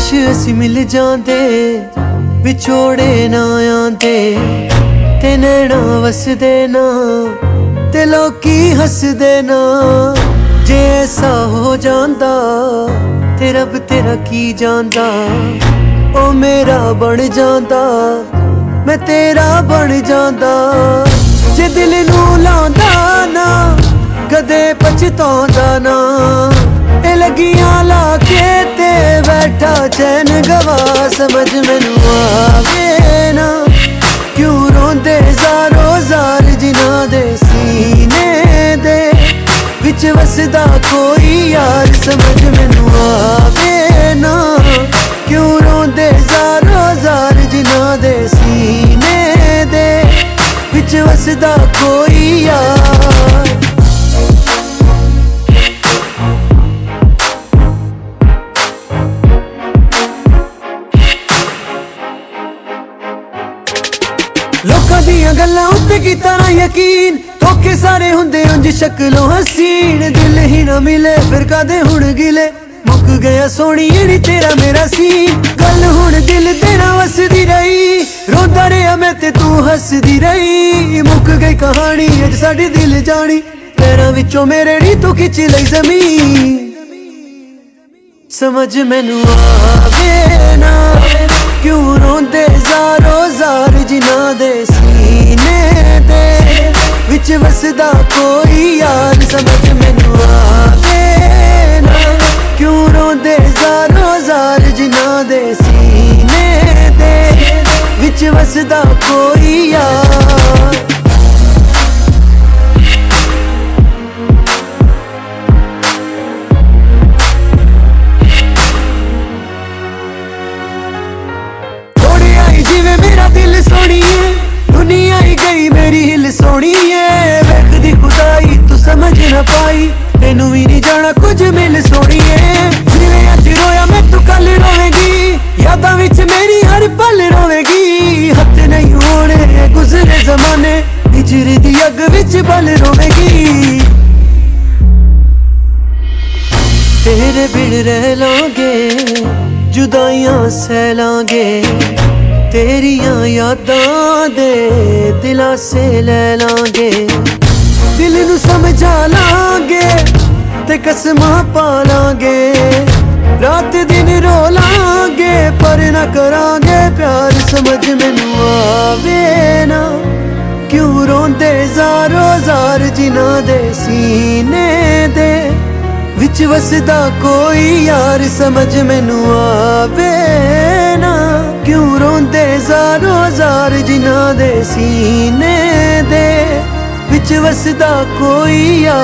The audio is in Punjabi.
ਕਾਸ਼ ਅਸੀਂ ਮਿਲ ਜਾਂਦੇ, ਵਿਛੋੜੇ ਨਾ ਆਂਦੇ ਤੇ ਨੈਣਾ ਵਸਦੇ ਨਾ, ਤੇ ਲੋਕੀ ਹੱਸਦੇ ਨਾ। ਜੇ ਐਸਾ ਹੋ ਜਾਂਦਾ, ਤੇ ਰੱਬ ਤੇਰਾ ਕੀ ਜਾਂਦਾ? ਉਹ ਮੇਰਾ ਬਣ ਜਾਂਦਾ, ਮੈਂ ਤੇਰਾ ਬਣ ਜਾਂਦਾ। ਜੇ ਦਿਲ ਨੂੰ ਲਾਉਂਦਾ ਨਾ, ਕਦੇ ਪਛਤਾਉਂਦਾ ਨਾ। ਇਹ ਲੱਗੀਆਂ ਚੈਨ ਗਵਾ, ਸਮਝ ਮੈਨੂੰ ਆਵੇ ਨਾ। ਕਿਉਂ ਰੋਂਦੇ ਜ਼ਾਰੋ ਜ਼ਾਰ ਜਿਨ੍ਹਾਂ ਦੇ ਸੀਨੇ ਦੇ? ਵਿੱਚ ਵਸਦਾ ਕੋਈ ਯਾਰ, ਸਮਝ ਮੈਨੂੰ ਆਵੇ ਨਾ। ਕਿਉਂ ਰੋਂਦੇ ਜ਼ਾਰੋ ਜ਼ਾਰ ਜਿਨ੍ਹਾਂ ਦੇ ਸੀਨੇ ਦੇ? ਵਿੱਚ ਵਸਦਾ ਕੋਈ ਯਾਰ। ਲੋਕਾਂ ਦੀਆਂ ਗੱਲਾਂ ਉੱਤੇ ਕੀਤਾ ਨਾ ਯਕੀਨ। ਧੋਖੇ ਸਾਰੇ ਹੁੰਦੇ ਉਂਝ ਸ਼ਕਲੋਂ ਹਸੀਨ। ਦਿਲ ਹੀ ਨਾ ਮਿਲੇ, ਫਿਰ ਕਦੇ ਹੁਣ ਗਿਲੇ? ਮੁੱਕ ਗਿਆ ਸੋਹਣੀ ਨੀ ਤੇਰਾ ਮੇਰਾ ਸੀ ਗੱਲ ਹੁਣ ਦਿਲ ਤੇਰਾ ਵਸਦੀ ਰਹੀ। ਰੋਂਦਾ ਰਿਹਾ ਮੈਂ ਤੇ ਤੂੰ ਹੱਸਦੀ ਰਹੀ। ਮੁੱਕ ਗਈ ਕਹਾਣੀ, ਅੱਜ ਸਾਡੀ ਦਿਲ ਜਾਣੀ। ਪੈਰਾਂ ਵਿੱਚੋਂ ਮੇਰੇ ਨੀ ਤੂੰ ਖਿੱਚ ਲਈ ਜ਼ਮੀਨ। ਸਮਝ ਮੈਨੂੰ ਆਵੇ ਨਾ। ਕਿਉਂ ਰੋਂਦੇ? ਜ਼ਾਰੋ ਜ਼ਾਰ ਜਿਨ੍ਹਾਂ ਦੇ ਸੀਨੇ ਦੇ ਵਿੱਚ ਵਸਦਾ ਕੋਈ ਯਾਰ ਸਮਝ ਮੈਨੂੰ ਆਵੇ ਨਾ। ਕਿਉਂ ਰੋਂਦੇ? ਜ਼ਾਰੋ ਜ਼ਾਰ ਜਿਨ੍ਹਾਂ ਦੇ ਸੀਨੇ ਦੇ ਵਿੱਚ ਵਸਦਾ ਕੋਈ ਯਾਰ ਦਿਲ ਸੋਣੀਏ ਦੁਨੀਆ ਹੀ ਗਈ ਮੇਰੀ ਹਿਲ ਸੋਣੀਏ ਵੇਖਦੀ ਖੁਦਾਈ, ਤੂੰ ਸਮਝ ਨਾ ਪਾਈ, ਤੈਨੂੰ ਵੀ ਨਹੀਂ ਜਾਣਾ ਕੁਝ ਮਿਲ ਸੋਣੀਏ ਜਿਵੇਂ ਅੱਜ ਰੋਇਆ ਮੈਂ, ਤੂੰ ਕੱਲ ਰੋਵੇਂਗੀ, ਯਾਦਾਂ ਵਿੱਚ ਮੇਰੀ ਹਰ ਪਲ ਰੋਵੇਂਗੀ। ਹੱਥ ਨਹੀਂ ਹੋਣੇ, ਗੁਜ਼ਰੇ ਜ਼ਮਾਨੇ, ਹਿਜਰ ਦੀ ਅੱਗ ਵਿੱਚ ਬਲ ਰੋਵੇਂਗੀ। ਤੇਰੇ ਬਿਨ ਰਹਿ ਲਾਂਗੇ, ਜੁਦਾਈਆਂ ਸਹਿ ਲਾਂਗੇ। ਤੇਰੀਆਂ ਯਾਦਾਂ ਦੇ ਦਿਲਾਸੇ ਲੈ ਲਾਂਗੇ। ਦਿਲ ਨੂੰ ਸਮਝਾ ਲਾਂਗੇ ਤੇ ਕਸਮਾਂ ਪਾ ਲਾਂਗੇ। ਰਾਤ ਦਿਨ ਰੋ ਲਾਂਗੇ ਪਰ ਨਾ ਕਰਾਂਗੇ ਪਿਆਰ। ਸਮਝ ਮੈਨੂੰ ਆਵੇ ਨਾ, ਕਿਉਂ ਰੋਂਦੇ ਜ਼ਾਰੋ ਜ਼ਾਰ ਜਿਨ੍ਹਾਂ ਦੇ ਸੀਨੇ ਦੇ ਵਿੱਚ ਵਸਦਾ ਕੋਈ ਯਾਰ। ਸਮਝ ਮੈਨੂੰ ਆਵੇ ਕਿਉਂ ਰੋਂਦੇ? ਜ਼ਾਰੋ ਜ਼ਾਰ ਜਿਨ੍ਹਾਂ ਦੇ ਸੀਨੇ ਦੇ ਵਿੱਚ ਵਸਦਾ ਕੋਈ ਆ